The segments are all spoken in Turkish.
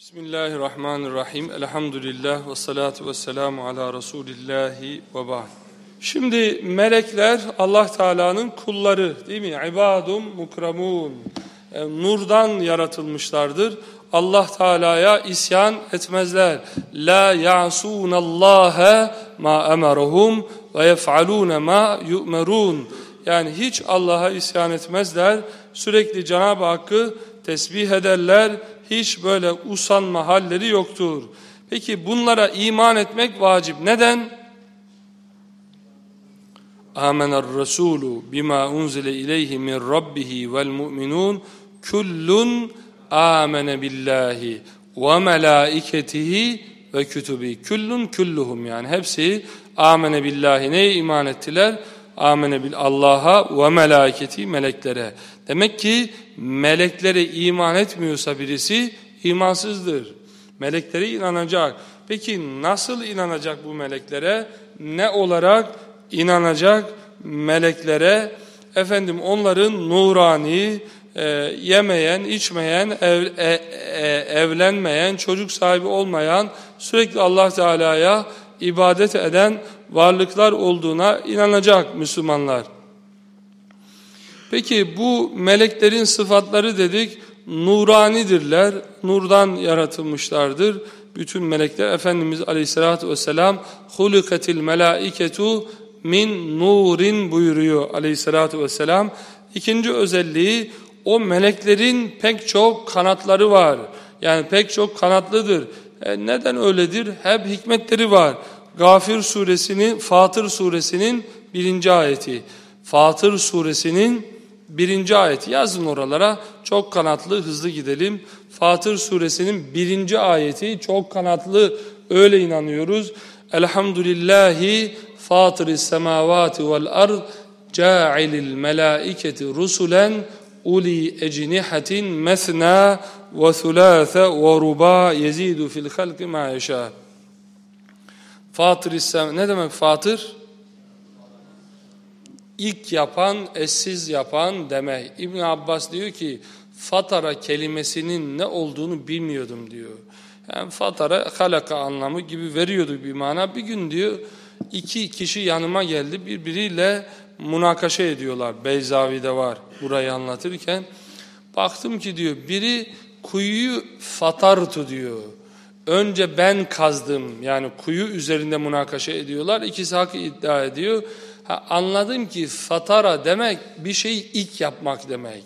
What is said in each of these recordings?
Bismillahirrahmanirrahim. Elhamdülillah ve salatu ve selamu ala Resulillahi ve ba'd. Şimdi melekler Allah Teala'nın kulları değil mi? İbadum mukramun. Yani e, nurdan yaratılmışlardır. Allah Teala'ya isyan etmezler. La ya'sunallaha ma emerahum ve yef'alun ma yu'merun. Yani hiç Allah'a isyan etmezler. Sürekli Cenab-ı Hakk'ı tesbih ederler hiç böyle usanma halleri yoktur. Peki bunlara iman etmek vacip. Neden? Amener Resulü bima unzile ileyhi min rabbihi vel mu'minun kullun amene billahi ve melaiketihi ve kütübi. Kullun kulluhum yani hepsi amene billahi neye iman ettiler? Amene bil Allah'a ve melaketi meleklere. Demek ki meleklere iman etmiyorsa birisi imansızdır. Meleklere inanacak. Peki nasıl inanacak bu meleklere? Ne olarak inanacak meleklere? Efendim onların nurani, e, yemeyen, içmeyen, ev, e, e, evlenmeyen, çocuk sahibi olmayan, sürekli Allah Teala'ya ibadet eden varlıklar olduğuna inanacak Müslümanlar. Peki bu meleklerin sıfatları dedik nuranidirler, nurdan yaratılmışlardır. Bütün melekler Efendimiz Aleyhisselatü Vesselam hulikatil melaiketu min nurin buyuruyor Aleyhisselatü Vesselam. İkinci özelliği o meleklerin pek çok kanatları var. Yani pek çok kanatlıdır. E neden öyledir? Hep hikmetleri var. Gafir suresinin, Fatır suresinin birinci ayeti. Fatır suresinin birinci ayeti yazın oralara. Çok kanatlı hızlı gidelim. Fatır suresinin birinci ayeti çok kanatlı öyle inanıyoruz. Elhamdülillahi fatiris semavati vel ard ca'ilil melaiketi rusulen uli ecnihatin mesna ve thulâthe ve ruba yezidu fil halki ma yeşâ. Fatır ne demek fatır? İlk yapan, eşsiz yapan demek. İbn Abbas diyor ki fatara kelimesinin ne olduğunu bilmiyordum diyor. Yani fatara halaka anlamı gibi veriyordu bir mana. Bir gün diyor iki kişi yanıma geldi birbiriyle münakaşa ediyorlar. Beyzavi'de var burayı anlatırken. Baktım ki diyor biri kuyuyu fatartu diyor. Önce ben kazdım yani kuyu üzerinde münakaşa ediyorlar. İkisi hakkı iddia ediyor. Ha, anladım ki fatara demek bir şeyi ilk yapmak demek.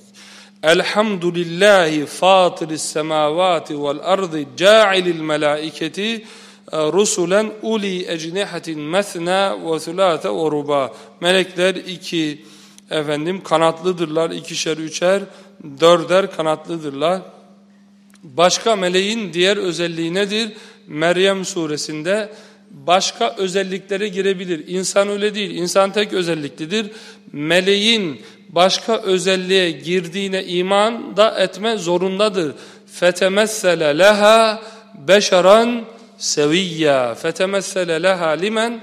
Elhamdülillahi fatiris semavati vel ardı ca'ilil melaiketi e, rusulen uli ecnihatin mesna ve thulâte ve ruba. Melekler iki efendim kanatlıdırlar. ikişer üçer dörder kanatlıdırlar. Başka meleğin diğer özelliği nedir? Meryem suresinde başka özelliklere girebilir. İnsan öyle değil. İnsan tek özelliklidir. Meleğin başka özelliğe girdiğine iman da etme zorundadır. Fetemessele leha beşeran seviyya. Fetemessele leha limen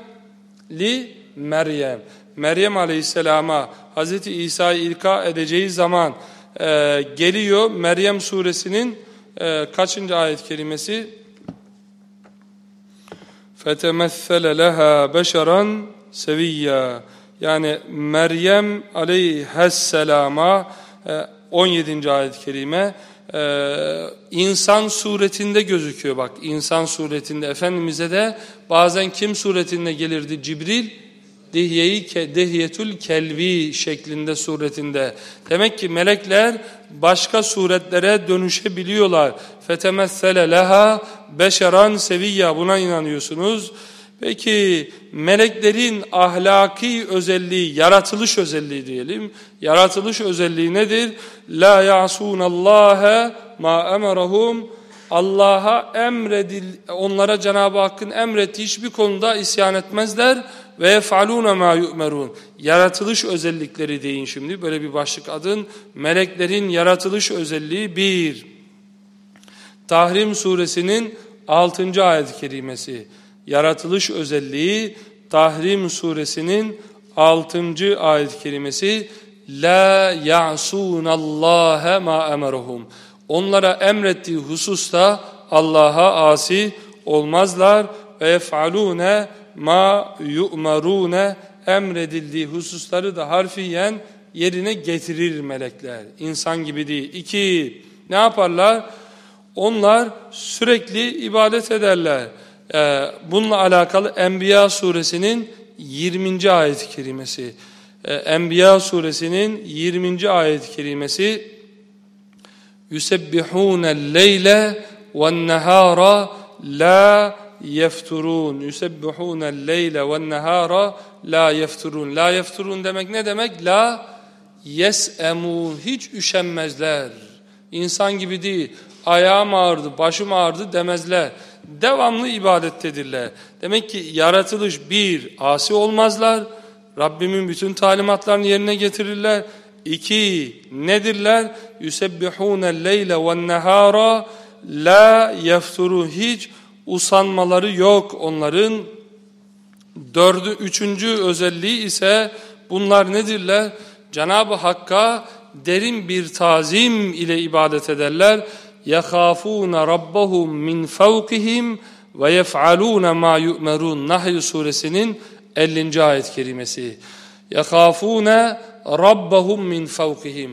li Meryem. Meryem Aleyhisselam'a Hz. İsa'yı ilka edeceği zaman e, geliyor. Meryem suresinin e, kaçıncı ayet kelimesi? فَتَمَثَّلَ لَهَا بَشَرًا سَوِيًّا Yani Meryem aleyhisselama 17. E, ayet-i kerime e, insan suretinde gözüküyor bak insan suretinde Efendimiz'e de bazen kim suretinde gelirdi Cibril Dihyeyi Dihiyetül Kelvi şeklinde suretinde. Demek ki melekler başka suretlere dönüşebiliyorlar. Fetemessele leha beşeran seviyya buna inanıyorsunuz. Peki meleklerin ahlaki özelliği, yaratılış özelliği diyelim. Yaratılış özelliği nedir? La ya'sunallâhe ma emerahum Allah'a emredil onlara Cenab-ı Hakk'ın emrettiği hiçbir konuda isyan etmezler ve yef'alûne mâ yu'merûn. Yaratılış özellikleri deyin şimdi. Böyle bir başlık adın. Meleklerin yaratılış özelliği bir. Tahrim suresinin 6. ayet-i kerimesi. Yaratılış özelliği Tahrim suresinin 6. ayet-i kerimesi. La ya'sunallâhe mâ emerhum. Onlara emrettiği hususta Allah'a asi olmazlar ve yef'alune ma yu'marune emredildiği hususları da harfiyen yerine getirir melekler. İnsan gibi değil. İki, ne yaparlar? Onlar sürekli ibadet ederler. Ee, bununla alakalı Enbiya suresinin 20. ayet-i kerimesi. Ee, Enbiya suresinin 20. ayet-i kerimesi يُسَبِّحُونَ اللَّيْلَ وَالنَّهَارَ لَا yefturun yusebbihunel leyle ven nehara la yefturun. La yefturun demek ne demek? La yesemun. Hiç üşenmezler. İnsan gibi değil. Ayağım ağrıdı, başım ağrıdı demezler. Devamlı ibadettedirler. Demek ki yaratılış bir, asi olmazlar. Rabbimin bütün talimatlarını yerine getirirler. İki, nedirler? Yusebbihunel leyle ven nehara la yefturun. Hiç usanmaları yok onların. Dördü, üçüncü özelliği ise bunlar nedirler? Cenab-ı Hakk'a derin bir tazim ile ibadet ederler. يَخَافُونَ رَبَّهُمْ مِنْ فَوْقِهِمْ وَيَفْعَلُونَ مَا يُؤْمَرُونَ Nahl suresinin 50. ayet kerimesi. يَخَافُونَ رَبَّهُمْ مِنْ فَوْقِهِمْ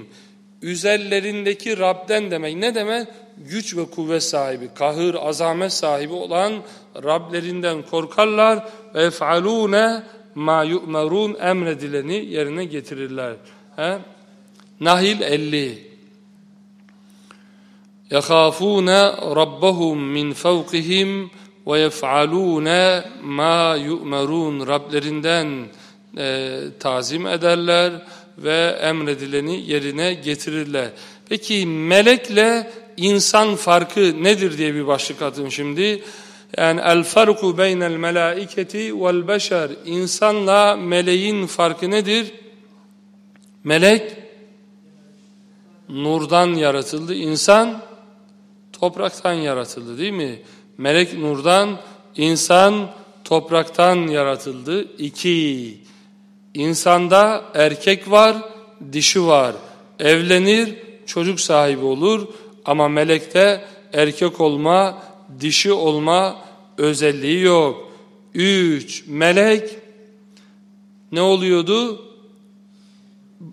Üzerlerindeki Rab'den demek. Ne demek? güç ve kuvvet sahibi, kahır, azamet sahibi olan Rablerinden korkarlar ve fealune ma emredileni yerine getirirler. He? Nahil 50 Yahafuna rabbahum min fawqihim ve yef'alune ma yu'merun Rablerinden e, tazim ederler ve emredileni yerine getirirler. Peki melekle insan farkı nedir diye bir başlık atın şimdi. Yani el farku beynel melaiketi vel beşer. İnsanla meleğin farkı nedir? Melek nurdan yaratıldı. İnsan topraktan yaratıldı değil mi? Melek nurdan, insan topraktan yaratıldı. İki, insanda erkek var, dişi var. Evlenir, çocuk sahibi olur. Ama melekte erkek olma, dişi olma özelliği yok. Üç, melek ne oluyordu?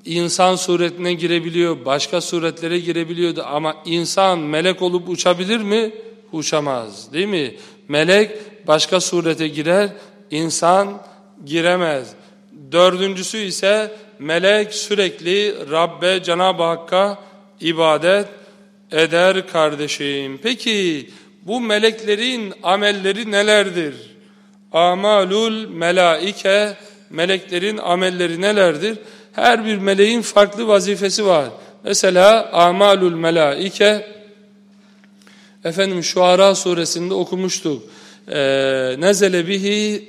İnsan suretine girebiliyor, başka suretlere girebiliyordu ama insan melek olup uçabilir mi? Uçamaz değil mi? Melek başka surete girer, insan giremez. Dördüncüsü ise melek sürekli Rabbe, Cenab-ı Hakk'a ibadet eder kardeşim. Peki bu meleklerin amelleri nelerdir? Amalul melaike, meleklerin amelleri nelerdir? Her bir meleğin farklı vazifesi var. Mesela amalul melaike, efendim Şuara suresinde okumuştuk. Ee, nezele bihi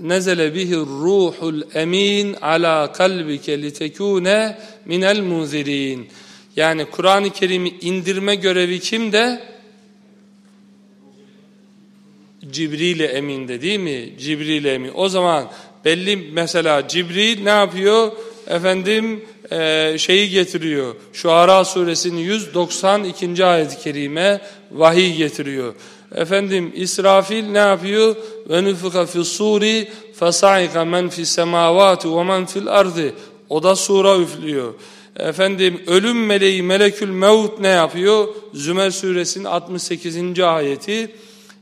nezele bihi ruhul emin ala kalbike litekune minel munzirin. Yani Kur'an-ı Kerim'i indirme görevi kimde? Cibril-i Emin'de değil mi? Cibril-i Emin. O zaman belli mesela Cibril ne yapıyor? Efendim e, şeyi getiriyor. Şu Ara suresinin 192. ayet-i kerime vahiy getiriyor. Efendim İsrafil ne yapıyor? Ve nufika fi suri fesaika men fi semavati ve men. O da sura üflüyor. Efendim ölüm meleği melekül mevt ne yapıyor? Zümer suresinin 68. ayeti.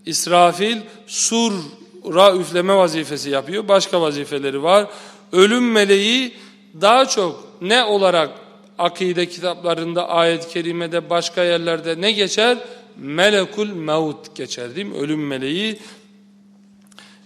İsrafil surra üfleme vazifesi yapıyor. Başka vazifeleri var. Ölüm meleği daha çok ne olarak akide kitaplarında, ayet-i kerimede, başka yerlerde ne geçer? Melekul mevt geçer değil mi? Ölüm meleği.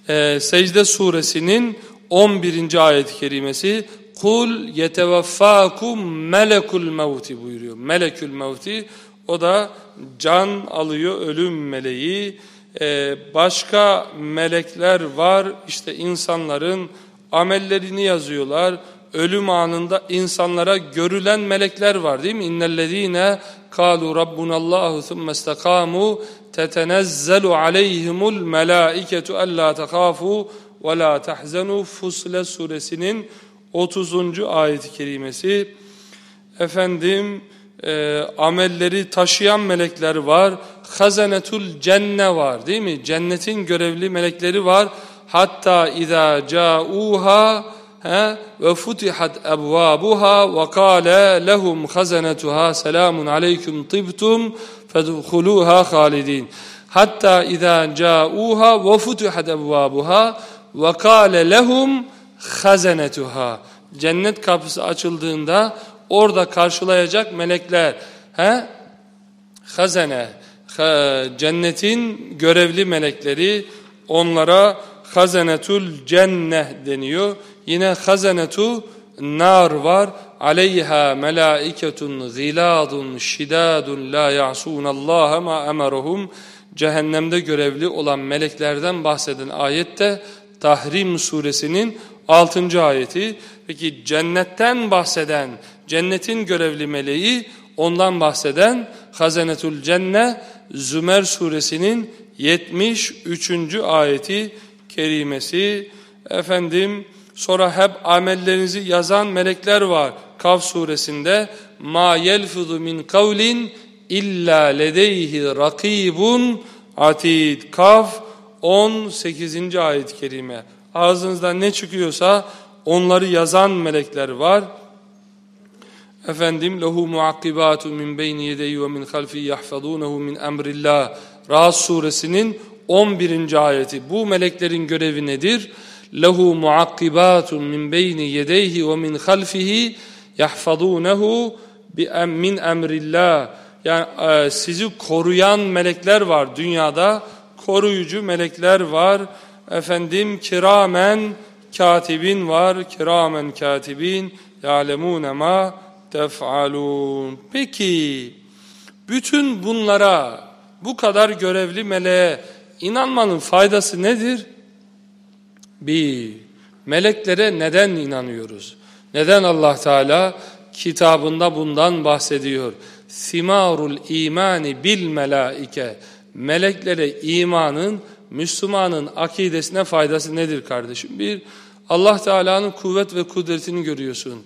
Ee, Secde suresinin 11. ayet-i kerimesi Kul yetevaffakum melekul mevti buyuruyor. Melekül mevti o da can alıyor ölüm meleği. Ee, başka melekler var işte insanların amellerini yazıyorlar. Ölüm anında insanlara görülen melekler var değil mi? İnnellezîne kâlu rabbunallâhu thumme istekâmû tetenezzelu aleyhimul melâiketu ellâ tekâfû ve tahzenû Fusle suresinin 30. ayet-i kerimesi efendim e, amelleri taşıyan melekler var. Hazanetul cenne var değil mi? Cennetin görevli melekleri var. Hatta izâ câûhâ ve futihat ebvâbuhâ ve kâle lehum hazanetuhâ selamun aleyküm tibtum fedhulûhâ halidin. Hatta izâ câûhâ ve futihat ebvâbuhâ kâle lehum hazanetuhâ. Cennet kapısı açıldığında orada karşılayacak melekler he? hazene cennetin görevli melekleri onlara hazenetul cenneh deniyor. Yine hazenetu nar var. Aleyha melaiketun giladun şidadun la ya'sunallaha ma emeruhum. Cehennemde görevli olan meleklerden bahseden ayette Tahrim suresinin 6. ayeti. Peki cennetten bahseden, cennetin görevli meleği ondan bahseden Hazenetul Cenne Zümer suresinin 73. ayeti kerimesi. Efendim sonra hep amellerinizi yazan melekler var. Kaf suresinde ma yelfuzu min kavlin illa ledeyhi rakibun atid. Kaf 18. ayet-i kerime. Ağzınızdan ne çıkıyorsa onları yazan melekler var. Efendim lehu muakkibatu min beyni yedeyi ve min halfi yahfazunehu min emrillah. Rahat suresinin 11. ayeti. Bu meleklerin görevi nedir? Lehu muakkibatun min beyni yedeyhi ve min halfihi yahfazunehu min emrillah. Yani e, sizi koruyan melekler var dünyada. Koruyucu melekler var. Efendim kiramen katibin var. Kiramen katibin ya'lemune ma tef'alun. Peki bütün bunlara bu kadar görevli meleğe inanmanın faydası nedir? Bir, meleklere neden inanıyoruz? Neden Allah Teala kitabında bundan bahsediyor? Simarul imani bil melaike. Meleklere imanın Müslümanın akidesine faydası nedir kardeşim? Bir, Allah Teala'nın kuvvet ve kudretini görüyorsun.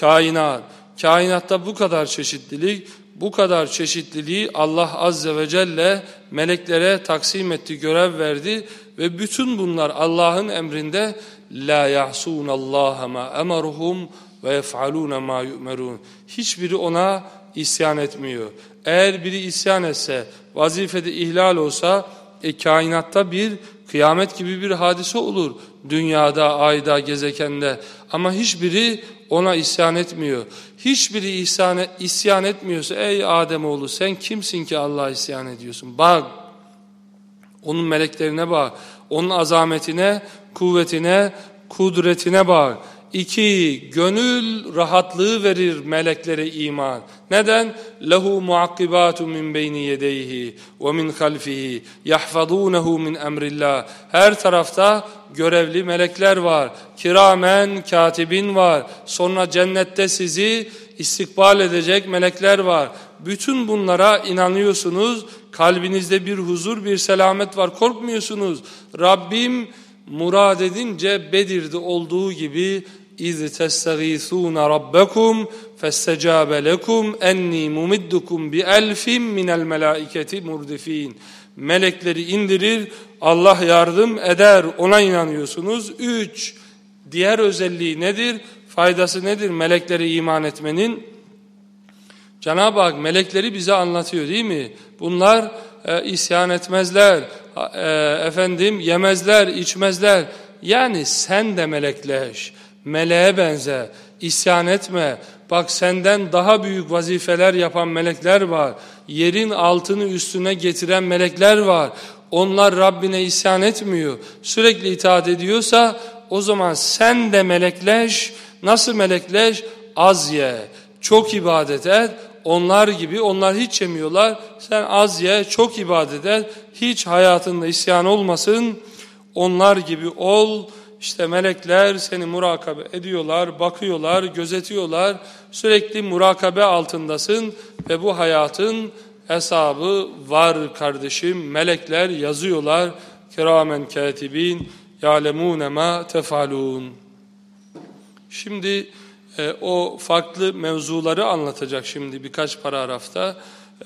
Kainat, kainatta bu kadar çeşitlilik, bu kadar çeşitliliği Allah Azze ve Celle meleklere taksim etti, görev verdi ve bütün bunlar Allah'ın emrinde la yahsun Allah ma emaruhum ve yef'alun ma yu'merun. Hiçbiri ona isyan etmiyor. Eğer biri isyan etse, vazifede ihlal olsa e, kainatta bir kıyamet gibi bir hadise olur. Dünyada, ayda, gezekende. Ama hiçbiri ona isyan etmiyor. Hiçbiri isyan, isyan etmiyorsa ey Ademoğlu sen kimsin ki Allah'a isyan ediyorsun? Bak onun meleklerine bak. Onun azametine, kuvvetine, kudretine bak. İki, gönül rahatlığı verir meleklere iman. Neden? Lehu muakkibatu min beyni yedeyhi ve min halfihi yahfazunehu min emrillah. Her tarafta görevli melekler var. Kiramen katibin var. Sonra cennette sizi istikbal edecek melekler var. Bütün bunlara inanıyorsunuz. Kalbinizde bir huzur, bir selamet var. Korkmuyorsunuz. Rabbim murad edince Bedir'de olduğu gibi اِذْ تَسْتَغِيثُونَ رَبَّكُمْ فَاسْتَجَابَ لَكُمْ اَنِّي مُمِدُّكُمْ بِأَلْفٍ مِنَ الْمَلَائِكَةِ مُرْدِف۪ينَ Melekleri indirir, Allah yardım eder, ona inanıyorsunuz. Üç, diğer özelliği nedir? Faydası nedir meleklere iman etmenin? Cenab-ı Hak melekleri bize anlatıyor değil mi? Bunlar e, isyan etmezler, e, efendim yemezler, içmezler. Yani sen de melekleş, meleğe benze, isyan etme. Bak senden daha büyük vazifeler yapan melekler var. Yerin altını üstüne getiren melekler var. Onlar Rabbine isyan etmiyor. Sürekli itaat ediyorsa o zaman sen de melekleş. Nasıl melekleş? Az ye, çok ibadet et. Onlar gibi onlar hiç yemiyorlar. Sen az ye, çok ibadet et. Hiç hayatında isyan olmasın. Onlar gibi ol. İşte melekler seni murakabe ediyorlar, bakıyorlar, gözetiyorlar. Sürekli murakabe altındasın ve bu hayatın hesabı var kardeşim. Melekler yazıyorlar. Kiramen katibin ya'lemune ma tefalun. Şimdi e, o farklı mevzuları anlatacak şimdi birkaç paragrafta.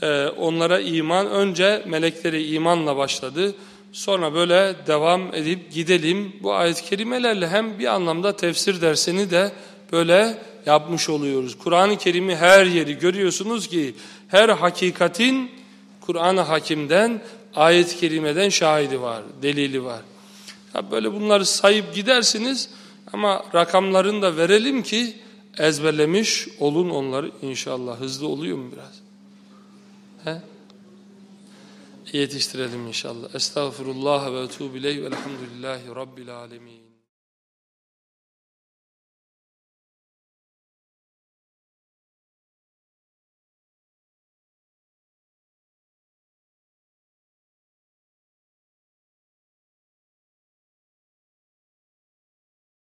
E, onlara iman, önce melekleri imanla başladı. Sonra böyle devam edip gidelim. Bu ayet-i kerimelerle hem bir anlamda tefsir dersini de böyle yapmış oluyoruz. Kur'an-ı Kerim'i her yeri görüyorsunuz ki her hakikatin Kur'an-ı Hakim'den, ayet-i kerimeden şahidi var, delili var. Ya böyle bunları sayıp gidersiniz ama rakamlarını da verelim ki ezberlemiş olun onları inşallah. Hızlı oluyor mu biraz? He? Yetiştirelim inşallah. Estağfurullah ve etûbü ileyh velhamdülillahi rabbil alemin.